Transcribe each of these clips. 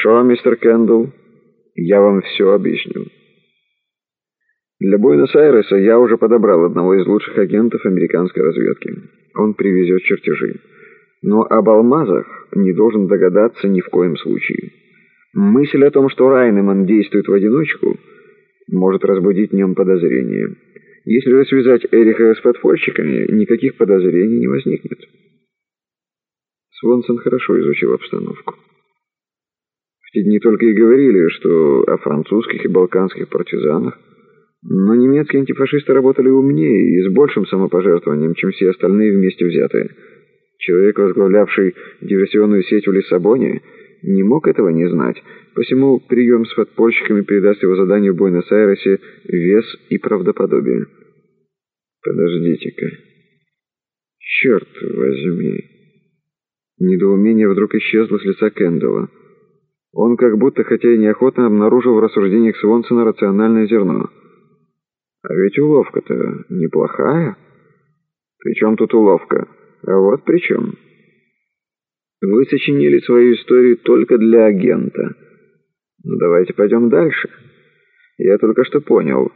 Хорошо, мистер Кэндл, я вам все объясню. Для Буэнос-Айреса я уже подобрал одного из лучших агентов американской разведки. Он привезет чертежи. Но об алмазах не должен догадаться ни в коем случае. Мысль о том, что Райнеман действует в одиночку, может разбудить в нем подозрения. Если же связать Эриха с подпольщиками, никаких подозрений не возникнет. Свонсон хорошо изучил обстановку. В те дни только и говорили, что о французских и балканских партизанах, но немецкие антифашисты работали умнее и с большим самопожертвованием, чем все остальные вместе взятые. Человек, возглавлявший диверсионную сеть в Лиссабоне, не мог этого не знать, посему прием с подпольщиками придаст его заданию в Буэнос-Айресе вес и правдоподобие. Подождите-ка. Черт возьми. Недоумение вдруг исчезло с лица Кэндалла. Он как будто, хотя и неохотно, обнаружил в рассуждениях Свонсона рациональное зерно. А ведь уловка-то неплохая. При чем тут уловка? А вот при чем. Вы сочинили свою историю только для агента. Ну, давайте пойдем дальше. Я только что понял.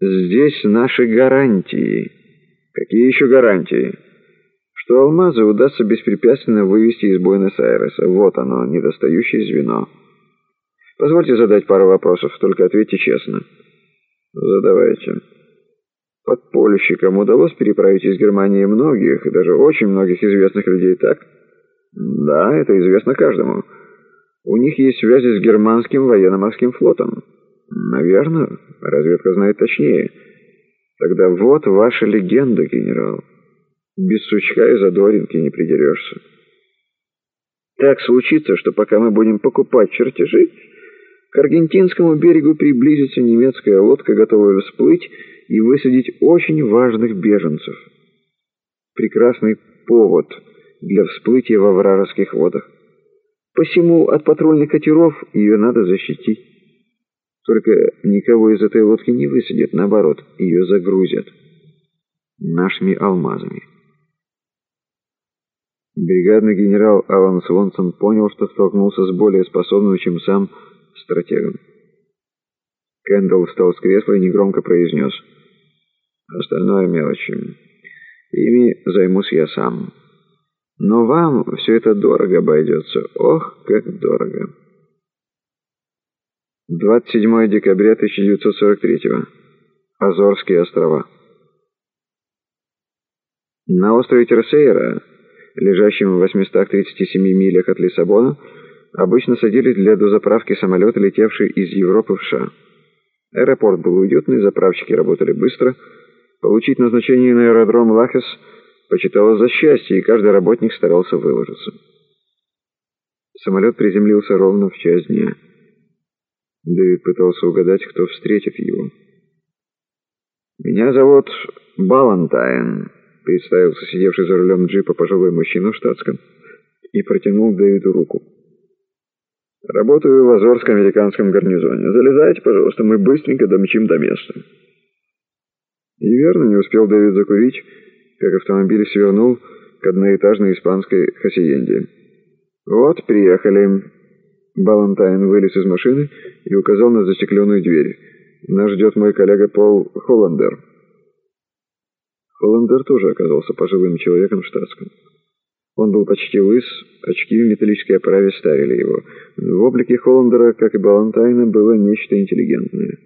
Здесь наши гарантии. Какие еще гарантии? Что алмазы удастся беспрепятственно вывести из Буэнос-Айреса. Вот оно, недостающее звено. Позвольте задать пару вопросов, только ответьте честно. Задавайте. Подпольщикам удалось переправить из Германии многих, и даже очень многих известных людей, так? Да, это известно каждому. У них есть связи с германским военно-морским флотом. Наверное, разведка знает точнее. Тогда вот ваша легенда, генерал. Без сучка и задоринки не придерешься. Так случится, что пока мы будем покупать чертежи, к аргентинскому берегу приблизится немецкая лодка, готовая всплыть и высадить очень важных беженцев. Прекрасный повод для всплытия во вражеских водах. Посему от патрульных катеров ее надо защитить. Только никого из этой лодки не высадят, наоборот, ее загрузят нашими алмазами. Бригадный генерал Алан Свонсон понял, что столкнулся с более способным, чем сам, стратегом. Кэндалл встал с кресла и негромко произнес. «Остальное мелочи. Ими займусь я сам. Но вам все это дорого обойдется. Ох, как дорого!» 27 декабря 1943 Азорские острова. На острове Терсейра лежащем в 837 милях от Лиссабона, обычно садились для дозаправки самолеты, летевшие из Европы в США. Аэропорт был уютный, заправщики работали быстро. Получить назначение на аэродром Лахес почиталось за счастье, и каждый работник старался выложиться. Самолет приземлился ровно в час дня. Дэвид пытался угадать, кто встретит его. «Меня зовут Балантайн», представился сидевший за рулем джипа пожилой мужчина в штатском и протянул Дэвиду руку. «Работаю в Азорском американском гарнизоне. Залезайте, пожалуйста, мы быстренько домчим до места». И верно, не успел Дэвид закурить, как автомобиль свернул к одноэтажной испанской хасиенде. «Вот, приехали». Балантайн вылез из машины и указал на застекленную дверь. «Нас ждет мой коллега Пол Холландер». Холландер тоже оказался пожилым человеком в штатском. Он был почти лыс, очки в металлической оправе ставили его. В облике Холландера, как и Балантайна, было нечто интеллигентное.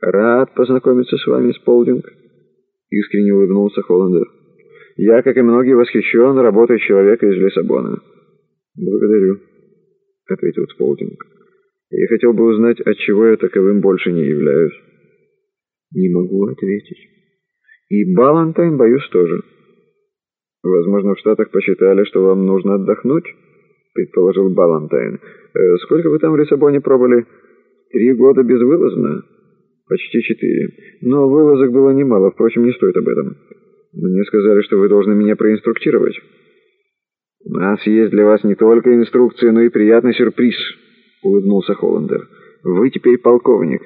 «Рад познакомиться с вами, Сполдинг», — искренне улыбнулся Холландер. «Я, как и многие, восхищен работой человека из Лиссабона». «Благодарю», — ответил Сполдинг. «Я хотел бы узнать, от чего я таковым больше не являюсь». «Не могу ответить». И Балантайн, боюсь, тоже. Возможно, в Штатах посчитали, что вам нужно отдохнуть, предположил Балантайн. Э, сколько вы там в Лиссабоне пробыли? Три года безвылазно? Почти четыре. Но вылазок было немало, впрочем, не стоит об этом. Мне сказали, что вы должны меня проинструктировать. У нас есть для вас не только инструкции, но и приятный сюрприз, улыбнулся Холландер. Вы теперь полковник.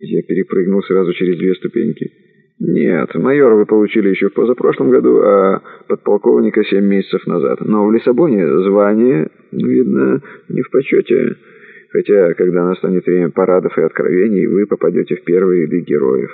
Я перепрыгнул сразу через две ступеньки. Нет, майор вы получили еще в позапрошлом году, а подполковника семь месяцев назад. Но в Лиссабоне звание, видно, не в почете. Хотя, когда настанет время парадов и откровений, вы попадете в первые ряды героев.